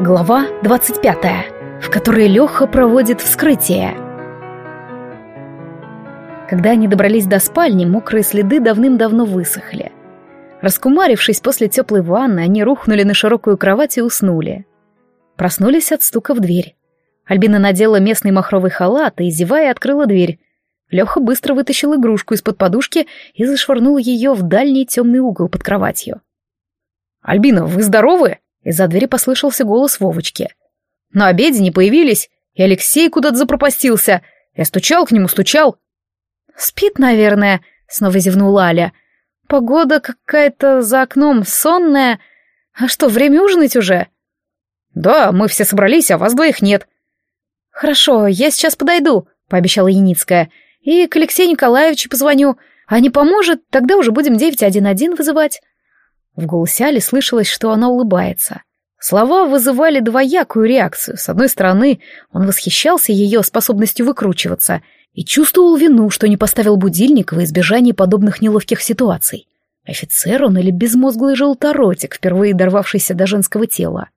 Глава 25, в которой Леха проводит вскрытие. Когда они добрались до спальни, мокрые следы давным-давно высохли. Раскумарившись после теплой ванны, они рухнули на широкую кровать и уснули. Проснулись от стука в дверь. Альбина надела местный махровый халат и, зевая, открыла дверь. Леха быстро вытащил игрушку из-под подушки и зашвырнул ее в дальний темный угол под кроватью. «Альбина, вы здоровы?» Из-за двери послышался голос Вовочки. «На обеде не появились, и Алексей куда-то запропастился. Я стучал к нему, стучал». «Спит, наверное», — снова зевнула Аля. «Погода какая-то за окном сонная. А что, время ужинать уже?» «Да, мы все собрались, а вас двоих нет». «Хорошо, я сейчас подойду», — пообещала Яницкая. «И к Алексею Николаевичу позвоню. А не поможет, тогда уже будем 911 вызывать». В голосе Али слышалось, что она улыбается. Слова вызывали двоякую реакцию. С одной стороны, он восхищался ее способностью выкручиваться и чувствовал вину, что не поставил будильник во избежание подобных неловких ситуаций. Офицер он или безмозглый желторотик, впервые дорвавшийся до женского тела.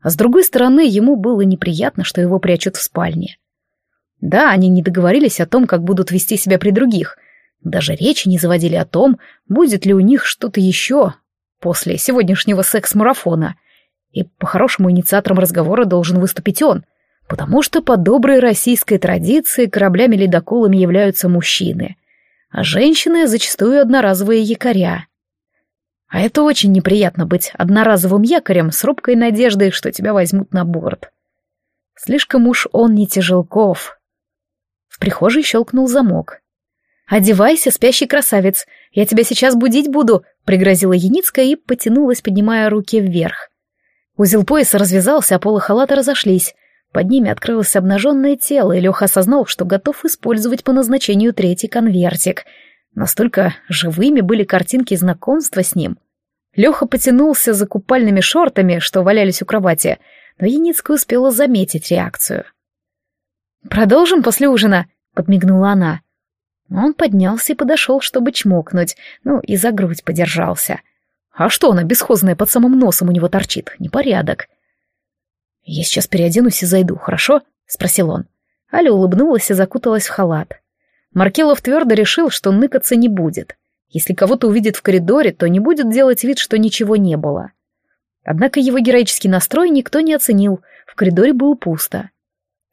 А с другой стороны, ему было неприятно, что его прячут в спальне. Да, они не договорились о том, как будут вести себя при других. Даже речи не заводили о том, будет ли у них что-то еще после сегодняшнего секс-марафона. И по-хорошему инициатором разговора должен выступить он, потому что по доброй российской традиции кораблями-ледоколами являются мужчины, а женщины зачастую одноразовые якоря. А это очень неприятно быть одноразовым якорем с робкой надеждой, что тебя возьмут на борт. Слишком уж он не тяжелков. В прихожей щелкнул замок. «Одевайся, спящий красавец, я тебя сейчас будить буду», — пригрозила Яницкая и потянулась, поднимая руки вверх. Узел пояса развязался, а полы халата разошлись. Под ними открылось обнаженное тело, и Леха осознал, что готов использовать по назначению третий конвертик — Настолько живыми были картинки знакомства с ним. Леха потянулся за купальными шортами, что валялись у кровати, но Яницкая успела заметить реакцию. «Продолжим после ужина», — подмигнула она. Он поднялся и подошел, чтобы чмокнуть, ну и за грудь подержался. А что она бесхозная под самым носом у него торчит? Непорядок. «Я сейчас переоденусь и зайду, хорошо?» — спросил он. Аля улыбнулась и закуталась в халат. Маркелов твердо решил, что ныкаться не будет. Если кого-то увидит в коридоре, то не будет делать вид, что ничего не было. Однако его героический настрой никто не оценил, в коридоре было пусто.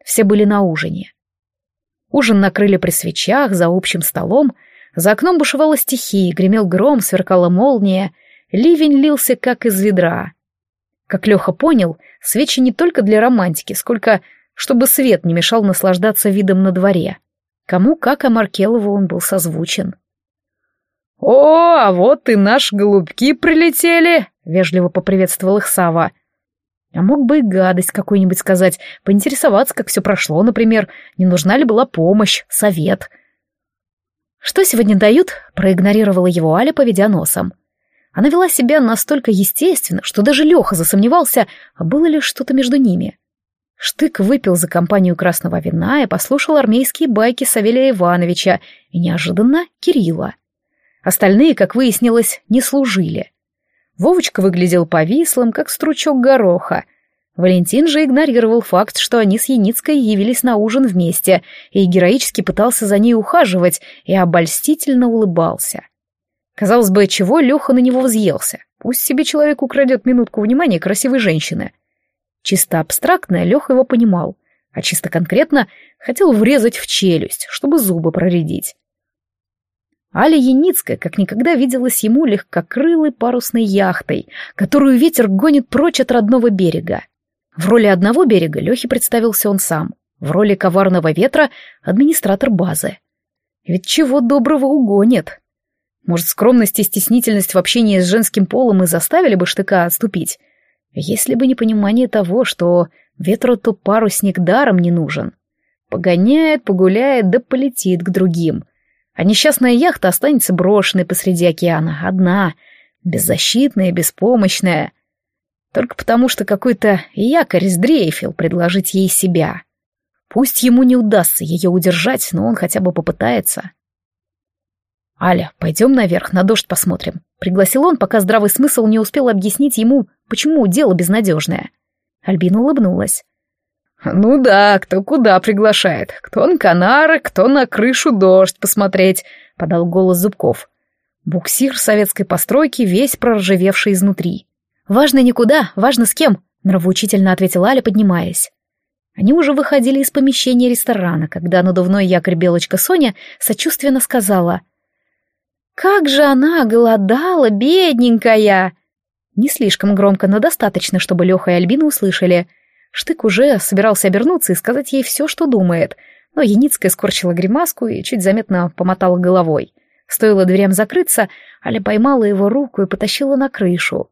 Все были на ужине. Ужин накрыли при свечах, за общим столом, за окном бушевала стихия, гремел гром, сверкала молния, ливень лился как из ведра. Как Леха понял, свечи не только для романтики, сколько чтобы свет не мешал наслаждаться видом на дворе. Кому как, а Маркелову он был созвучен. «О, а вот и наши голубки прилетели!» — вежливо поприветствовал их Сава. А мог бы и гадость какую-нибудь сказать, поинтересоваться, как все прошло, например, не нужна ли была помощь, совет. «Что сегодня дают?» — проигнорировала его Аля, поведя носом. Она вела себя настолько естественно, что даже Леха засомневался, а было ли что-то между ними. Штык выпил за компанию красного вина и послушал армейские байки Савелия Ивановича и неожиданно Кирилла. Остальные, как выяснилось, не служили. Вовочка выглядел повислым, как стручок гороха. Валентин же игнорировал факт, что они с Яницкой явились на ужин вместе, и героически пытался за ней ухаживать и обольстительно улыбался. Казалось бы, чего Леха на него взъелся? Пусть себе человек украдет минутку внимания красивой женщины — Чисто абстрактно Леха его понимал, а чисто конкретно хотел врезать в челюсть, чтобы зубы проредить. Аля Яницкая как никогда виделась ему легкокрылой парусной яхтой, которую ветер гонит прочь от родного берега. В роли одного берега Лехе представился он сам, в роли коварного ветра — администратор базы. Ведь чего доброго угонит. Может, скромность и стеснительность в общении с женским полом и заставили бы штыка отступить, если бы не понимание того, что ветру-то парусник даром не нужен. Погоняет, погуляет, да полетит к другим. А несчастная яхта останется брошенной посреди океана, одна, беззащитная, беспомощная. Только потому, что какой-то якорь сдрейфил предложить ей себя. Пусть ему не удастся ее удержать, но он хотя бы попытается. «Аля, пойдем наверх, на дождь посмотрим», — пригласил он, пока здравый смысл не успел объяснить ему, почему дело безнадежное. Альбина улыбнулась. «Ну да, кто куда приглашает. Кто на Канары, кто на крышу дождь посмотреть», — подал голос Зубков. Буксир советской постройки, весь проржавевший изнутри. «Важно никуда, важно с кем», — нравоучительно ответила Аля, поднимаясь. Они уже выходили из помещения ресторана, когда надувной якорь Белочка Соня сочувственно сказала. «Как же она голодала, бедненькая!» Не слишком громко, но достаточно, чтобы Леха и Альбина услышали. Штык уже собирался обернуться и сказать ей все, что думает, но Яницкая скорчила гримаску и чуть заметно помотала головой. Стоило дверям закрыться, Аля поймала его руку и потащила на крышу.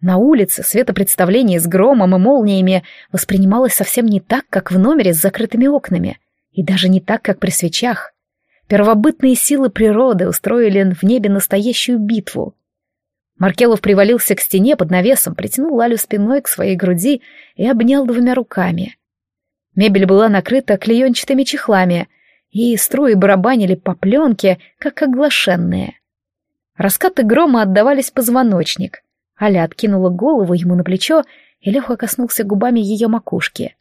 На улице светопредставление с громом и молниями воспринималось совсем не так, как в номере с закрытыми окнами, и даже не так, как при свечах. Первобытные силы природы устроили в небе настоящую битву. Маркелов привалился к стене под навесом, притянул Алю спиной к своей груди и обнял двумя руками. Мебель была накрыта клеенчатыми чехлами, и струи барабанили по пленке, как оглашенные. Раскаты грома отдавались позвоночник. Аля откинула голову ему на плечо, и Леха коснулся губами ее макушки.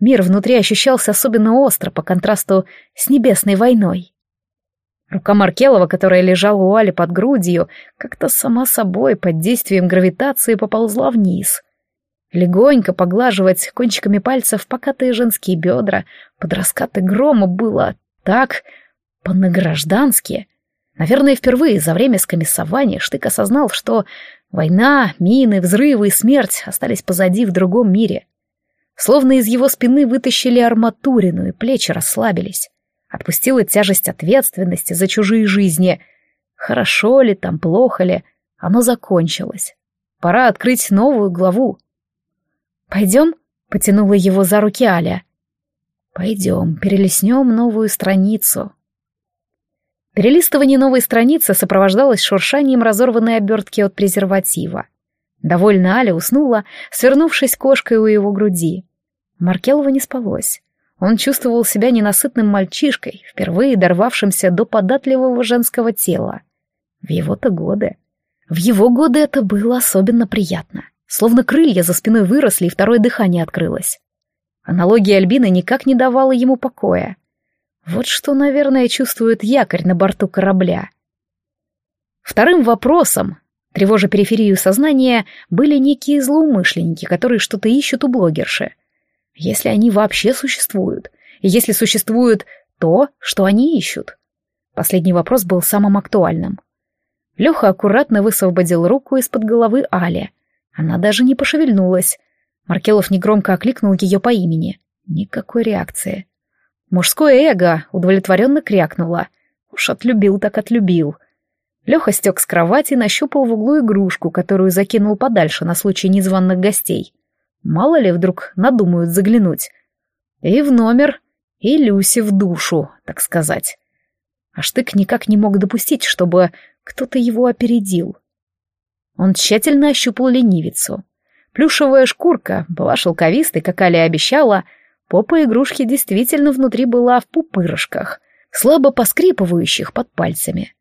Мир внутри ощущался особенно остро по контрасту с небесной войной. Рука Маркелова, которая лежала у Али под грудью, как-то сама собой под действием гравитации поползла вниз. Легонько поглаживать кончиками пальцев покатые женские бедра под раскаты грома было так по-награждански. Наверное, впервые за время скомиссования Штык осознал, что Война, мины, взрывы и смерть остались позади в другом мире. Словно из его спины вытащили арматурину, и плечи расслабились. Отпустила тяжесть ответственности за чужие жизни. Хорошо ли там, плохо ли, оно закончилось. Пора открыть новую главу. «Пойдем?» — потянула его за руки Аля. «Пойдем, перелеснем новую страницу», Перелистывание новой страницы сопровождалось шуршанием разорванной обертки от презерватива. Довольно Аля уснула, свернувшись кошкой у его груди. Маркелова не спалось. Он чувствовал себя ненасытным мальчишкой, впервые дорвавшимся до податливого женского тела. В его-то годы. В его годы это было особенно приятно. Словно крылья за спиной выросли, и второе дыхание открылось. Аналогия Альбины никак не давала ему покоя. Вот что, наверное, чувствует якорь на борту корабля. Вторым вопросом, тревожа периферию сознания, были некие злоумышленники, которые что-то ищут у блогерши. Если они вообще существуют, и если существует то, что они ищут. Последний вопрос был самым актуальным. Леха аккуратно высвободил руку из-под головы Али. Она даже не пошевельнулась. Маркелов негромко окликнул ее по имени. Никакой реакции. Мужское эго удовлетворенно крякнуло. Уж отлюбил так отлюбил. Леха стек с кровати и нащупал в углу игрушку, которую закинул подальше на случай незваных гостей. Мало ли вдруг надумают заглянуть. И в номер, и Люси в душу, так сказать. А Штык никак не мог допустить, чтобы кто-то его опередил. Он тщательно ощупал ленивицу. Плюшевая шкурка была шелковистой, как Аля обещала, Попа игрушки действительно внутри была в пупырышках, слабо поскрипывающих под пальцами.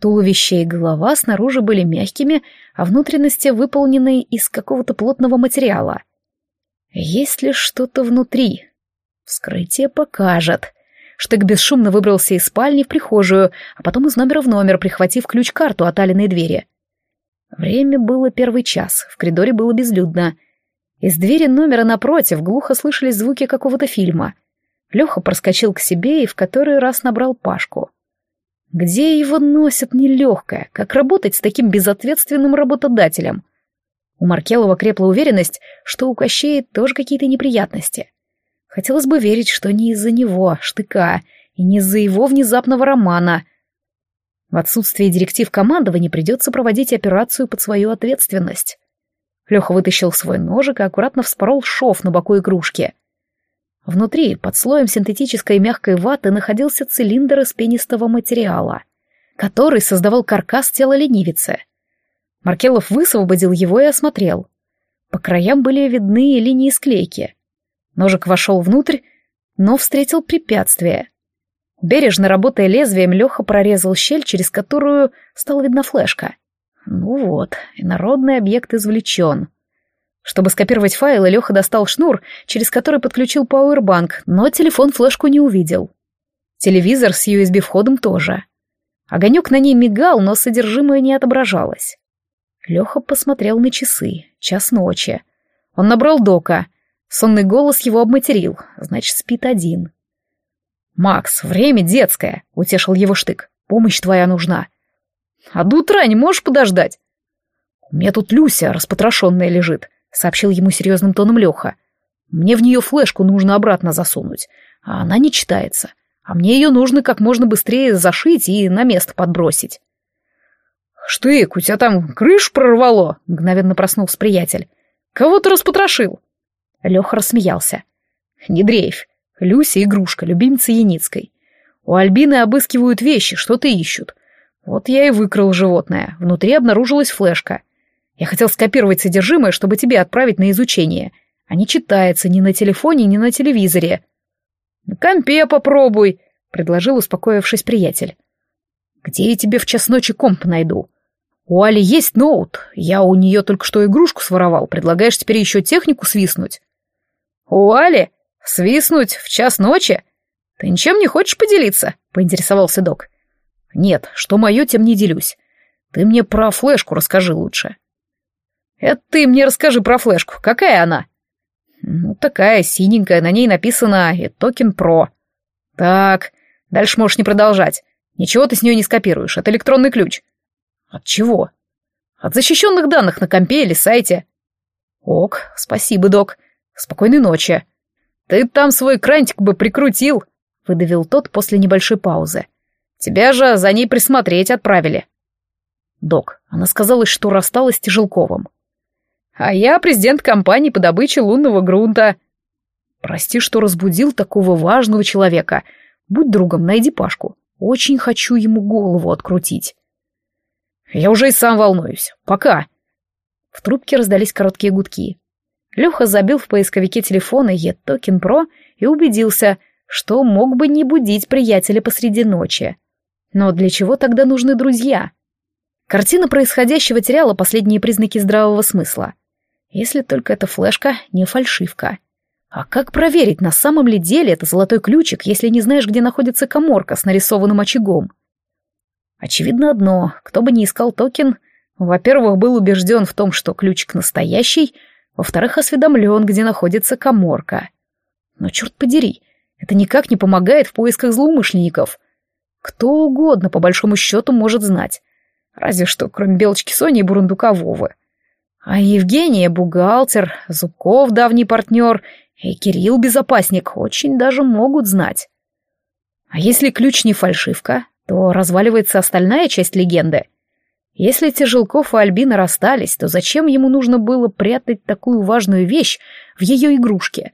Туловище и голова снаружи были мягкими, а внутренности выполнены из какого-то плотного материала. Есть ли что-то внутри? Вскрытие покажет. Штык бесшумно выбрался из спальни в прихожую, а потом из номера в номер, прихватив ключ-карту от Алиной двери. Время было первый час, в коридоре было безлюдно — из двери номера напротив глухо слышались звуки какого-то фильма. Леха проскочил к себе и в который раз набрал Пашку. Где его носят нелегкое, как работать с таким безответственным работодателем? У Маркелова крепла уверенность, что у Кощея тоже какие-то неприятности. Хотелось бы верить, что не из-за него, штыка, и не из-за его внезапного романа. В отсутствие директив командования придется проводить операцию под свою ответственность. Леха вытащил свой ножик и аккуратно вспорол шов на боку игрушки. Внутри, под слоем синтетической мягкой ваты, находился цилиндр из пенистого материала, который создавал каркас тела ленивицы. Маркелов высвободил его и осмотрел. По краям были видны линии склейки. Ножик вошел внутрь, но встретил препятствие. Бережно работая лезвием, Леха прорезал щель, через которую стала видна флешка. Ну вот, инородный объект извлечен. Чтобы скопировать файлы, Леха достал шнур, через который подключил пауэрбанк, но телефон флешку не увидел. Телевизор с USB-входом тоже. Огонек на ней мигал, но содержимое не отображалось. Леха посмотрел на часы. Час ночи. Он набрал дока. Сонный голос его обматерил. Значит, спит один. «Макс, время детское», — утешил его штык. «Помощь твоя нужна». «А до утра не можешь подождать?» «У меня тут Люся распотрошенная лежит», — сообщил ему серьезным тоном Леха. «Мне в нее флешку нужно обратно засунуть, а она не читается а мне ее нужно как можно быстрее зашить и на место подбросить. «Штык, у тебя там крышу прорвало?» — мгновенно проснулся приятель. «Кого ты распотрошил?» Леха рассмеялся. «Не дрейфь. Люся — игрушка, любимца Яницкой. У Альбины обыскивают вещи, что-то ищут. Вот я и выкрал животное. Внутри обнаружилась флешка. Я хотел скопировать содержимое, чтобы тебе отправить на изучение. А не читается ни на телефоне, ни на телевизоре. «На компе попробуй», — предложил, успокоившись приятель. «Где я тебе в час ночи комп найду? У Али есть ноут, я у нее только что игрушку своровал, предлагаешь теперь еще технику свистнуть?» «У Али? Свистнуть в час ночи? Ты ничем не хочешь поделиться?» — поинтересовался док. «Нет, что мое, тем не делюсь. Ты мне про флешку расскажи лучше». «Это ты мне расскажи про флешку. Какая она?» Ну, такая синенькая, на ней написано «Токен Про». Так, дальше можешь не продолжать. Ничего ты с нее не скопируешь, это электронный ключ. От чего? От защищенных данных на компе или сайте. Ок, спасибо, док. Спокойной ночи. Ты там свой крантик бы прикрутил, выдавил тот после небольшой паузы. Тебя же за ней присмотреть отправили. Док, она сказала, что рассталась с Тяжелковым. А я президент компании по добыче лунного грунта. Прости, что разбудил такого важного человека. Будь другом, найди Пашку. Очень хочу ему голову открутить. Я уже и сам волнуюсь. Пока. В трубке раздались короткие гудки. Леха забил в поисковике телефона Етокин Про и убедился, что мог бы не будить приятеля посреди ночи. Но для чего тогда нужны друзья? Картина происходящего теряла последние признаки здравого смысла. Если только эта флешка не фальшивка. А как проверить, на самом ли деле это золотой ключик, если не знаешь, где находится коморка с нарисованным очагом? Очевидно одно, кто бы ни искал токен, во-первых, был убежден в том, что ключик настоящий, во-вторых, осведомлен, где находится коморка. Но черт подери, это никак не помогает в поисках злоумышленников. Кто угодно, по большому счету, может знать. Разве что, кроме Белочки Сони и Бурундука Вовы. А Евгения — бухгалтер, Зубков — давний партнер, и Кирилл — безопасник, очень даже могут знать. А если ключ не фальшивка, то разваливается остальная часть легенды. Если Тяжелков и Альбина расстались, то зачем ему нужно было прятать такую важную вещь в ее игрушке?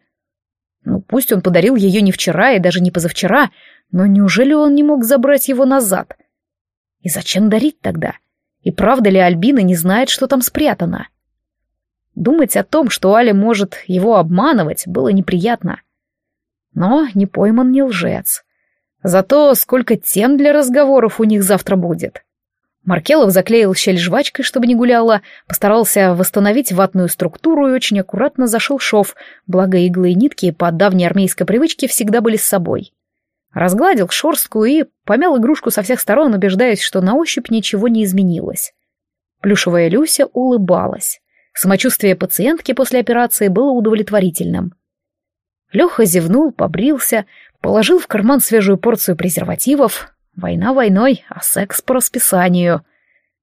Ну, пусть он подарил ее не вчера и даже не позавчера, но неужели он не мог забрать его назад? И зачем дарить тогда? И правда ли Альбина не знает, что там спрятано? Думать о том, что Аля может его обманывать, было неприятно. Но не пойман не лжец. Зато сколько тем для разговоров у них завтра будет. Маркелов заклеил щель жвачкой, чтобы не гуляла, постарался восстановить ватную структуру и очень аккуратно зашил шов, благо иглы и нитки по давней армейской привычке всегда были с собой. Разгладил шорстку и помял игрушку со всех сторон, убеждаясь, что на ощупь ничего не изменилось. Плюшевая Люся улыбалась. Самочувствие пациентки после операции было удовлетворительным. Леха зевнул, побрился, положил в карман свежую порцию презервативов. Война войной, а секс по расписанию.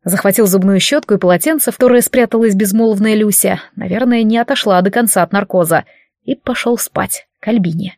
Захватил зубную щетку и полотенце, в которое спряталась безмолвная Люся, наверное, не отошла до конца от наркоза, и пошел спать к Альбине.